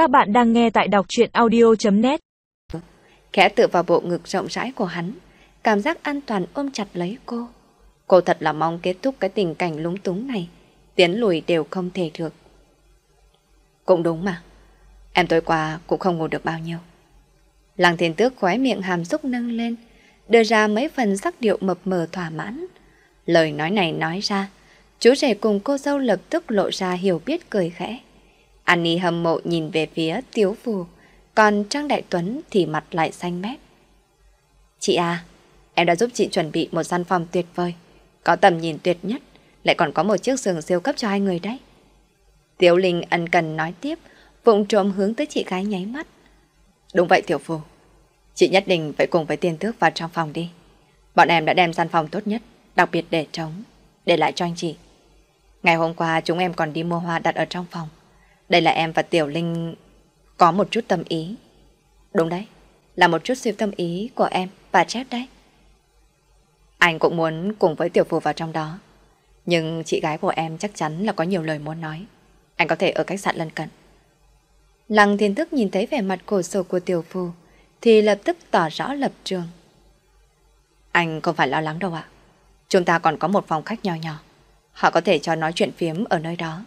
Các bạn đang nghe tại đọc truyện audio.net Khẽ tựa vào bộ ngực rộng rãi của hắn, cảm giác an toàn ôm chặt lấy cô. Cô thật là mong kết thúc cái tình cảnh lúng túng này, tiến lùi đều không thể được. Cũng đúng mà, em tối qua cũng không ngủ được bao nhiêu. Lăng thiên tước khóe miệng hàm xúc nâng lên, đưa ra mấy phần sắc điệu mập mờ thỏa mãn. Lời nói này nói ra, chú rể cùng cô dâu lập tức lộ ra hiểu biết cười khẽ. Annie hâm mộ nhìn về phía Tiếu Phù, còn Trang Đại Tuấn thì mặt lại xanh mét. Chị à, em đã giúp chị chuẩn bị một gian phòng tuyệt vời, có tầm nhìn tuyệt nhất, lại còn có một chiếc giường siêu cấp cho hai người đấy. Tiếu Linh ân cần nói tiếp, vụng trộm hướng tới chị gái nháy mắt. Đúng vậy Tiểu Phù, chị nhất định phải cùng với tiền tước vào trong phòng đi. Bọn em đã đem gian phòng tốt nhất, đặc biệt để trống, để lại cho anh chị. Ngày hôm qua chúng em còn đi mua hoa đặt ở trong phòng. Đây là em và Tiểu Linh có một chút tâm ý. Đúng đấy, là một chút siêu tâm ý của em và Jeff đấy. Anh cũng muốn cùng với Tiểu Phù vào trong đó. Nhưng chị gái của em chắc chắn là có nhiều lời muốn nói. Anh có thể ở khách sạn lân cận. Lăng thiên thức nhìn thấy vẻ mặt cổ sổ của Tiểu Phù thì lập tức tỏ rõ lập trường. Anh không phải lo lắng đâu ạ. Chúng ta còn có một phòng khách nhỏ nhỏ. Họ có thể cho nói chuyện phiếm ở nơi đó.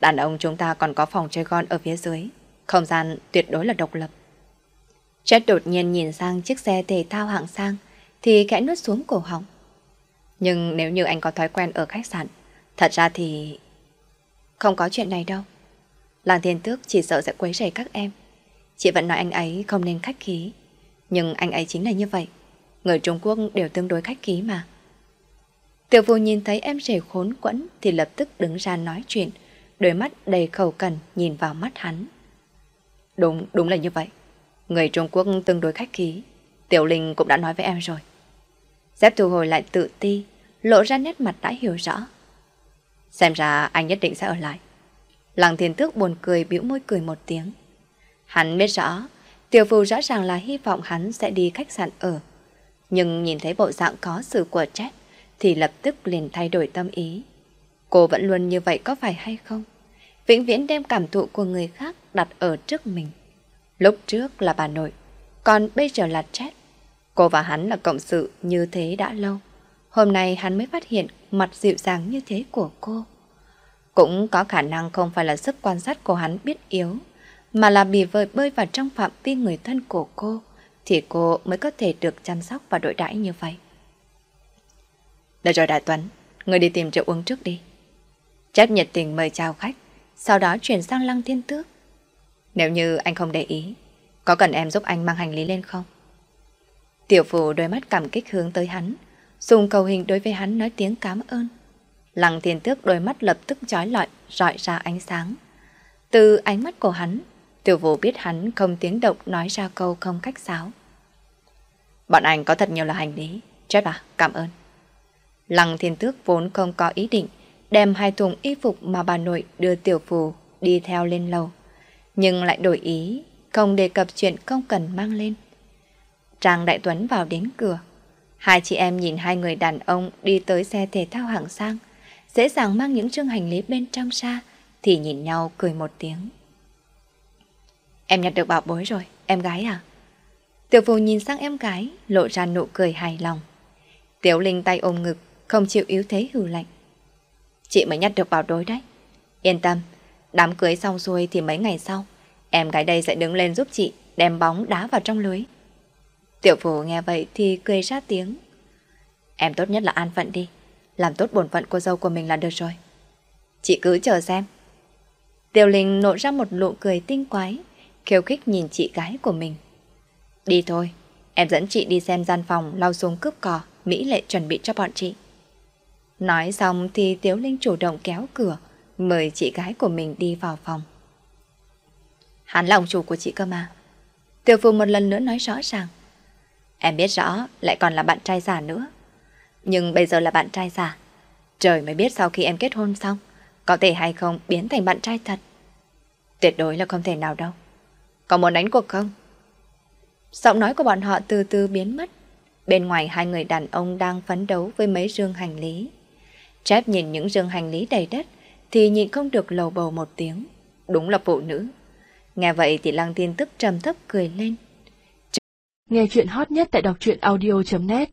Đàn ông chúng ta còn có phòng chơi con ở phía dưới. Không gian tuyệt đối là độc lập. Chết đột nhiên nhìn sang chiếc xe thể thao hạng sang thì khẽ nuốt xuống cổ họng. Nhưng nếu như anh có thói quen ở khách sạn, thật ra thì... Không có chuyện này đâu. Làng thiên tước chỉ sợ sẽ quấy rầy các em. Chị vẫn nói anh ấy không nên khách khí. Nhưng anh ấy chính là như vậy. Người Trung Quốc đều tương đối khách khí mà. Tiểu vô nhìn thấy em rể khốn quẫn thì lập tức đứng ra nói chuyện, đôi mắt đầy khẩu cần nhìn vào mắt hắn. Đúng, đúng là như vậy. Người Trung Quốc tương đối khách khí. Tiểu Linh cũng đã nói với em rồi. Dép thu hồi lại tự ti, lộ ra nét mặt đã hiểu rõ. Xem ra anh nhất định sẽ ở lại. Lăng thiên tước buồn cười bĩu môi cười một tiếng. Hắn biết rõ, tiểu phù rõ ràng là hy vọng hắn sẽ đi khách sạn ở. Nhưng nhìn thấy bộ dạng có sự của chết, thì lập tức liền thay đổi tâm ý. Cô vẫn luôn như vậy có phải hay không? Vĩnh viễn đem cảm thụ của người khác đặt ở trước mình. Lúc trước là bà nội, còn bây giờ là chết Cô và hắn là cộng sự như thế đã lâu. Hôm nay hắn mới phát hiện mặt dịu dàng như thế của cô. Cũng có khả năng không phải là sức quan sát của hắn biết yếu, mà là bị vơi bơi vào trong phạm vi người thân của cô, thì cô mới có thể được chăm sóc và đối đãi như vậy. Được rồi Đại Tuấn, người đi tìm rượu uống trước đi. Chép nhiệt tình mời chào khách, sau đó chuyển sang lăng thiên tước. Nếu như anh không để ý, có cần em giúp anh mang hành lý lên không? Tiểu phù đôi mắt cảm kích hướng tới hắn, dùng cầu hình đối với hắn nói tiếng cảm ơn. Lăng thiên tước đôi mắt lập tức trói lọi, rọi ra ánh sáng. Từ ánh mắt của hắn, tiểu phù biết hắn không tiếng động nói ra câu không cách sáo. Bọn anh có thật nhiều là hành lý. Chết à, cảm ơn. Lăng thiên tước vốn không có ý định đem hai thùng y phục mà bà nội đưa tiểu phù đi theo lên lầu. Nhưng lại đổi ý, không đề cập chuyện không cần mang lên. Trang Đại Tuấn vào đến cửa. Hai chị em nhìn hai người đàn ông đi tới xe thể thao hạng sang, dễ dàng mang những trương hành lý bên trong xa thì nhìn nhau cười một tiếng. Em nhặt được bảo bối rồi, em gái à? Tiểu phù nhìn sang em gái, lộ ra nụ cười hài lòng. Tiểu Linh tay ôm ngực, không chịu yếu thế hừ lạnh. Chị mới nhặt được bảo đối đấy. Yên tâm, đám cưới xong xuôi thì mấy ngày sau, em gái đây sẽ đứng lên giúp chị đem bóng đá vào trong lưới. Tiểu phù nghe vậy thì cười ra tiếng. Em tốt nhất là an phận đi, làm tốt bổn phận cô dâu của mình là được rồi. Chị cứ chờ xem. Tiểu Linh nộ ra một nụ cười tinh quái, khiêu khích nhìn chị gái của mình. Đi thôi, em dẫn chị đi xem gian phòng lau xuống cướp cỏ, Mỹ lệ chuẩn bị cho bọn chị. Nói xong thì Tiếu Linh chủ động kéo cửa, mời chị gái của mình đi vào phòng. Hắn là ông chủ của chị cơ mà. Tiểu Phương một lần nữa nói rõ ràng. Em biết rõ, lại còn là bạn trai giả nữa. Nhưng bây giờ là bạn trai giả. Trời mới biết sau khi em kết hôn xong, có thể hay không biến thành bạn trai thật. Tuyệt đối là không thể nào đâu. Có muốn đánh cuộc không? Giọng nói của bọn họ từ từ biến mất. Bên ngoài hai người đàn ông đang phấn đấu với mấy rương hành lý. Trép nhìn những dương hành lý đầy đất thì nhìn không được lầu bầu một tiếng. Đúng là phụ nữ. Nghe vậy thì lăng tin tức trầm thấp cười lên. Nghe chuyện hot nhất tại đọc truyện audio.net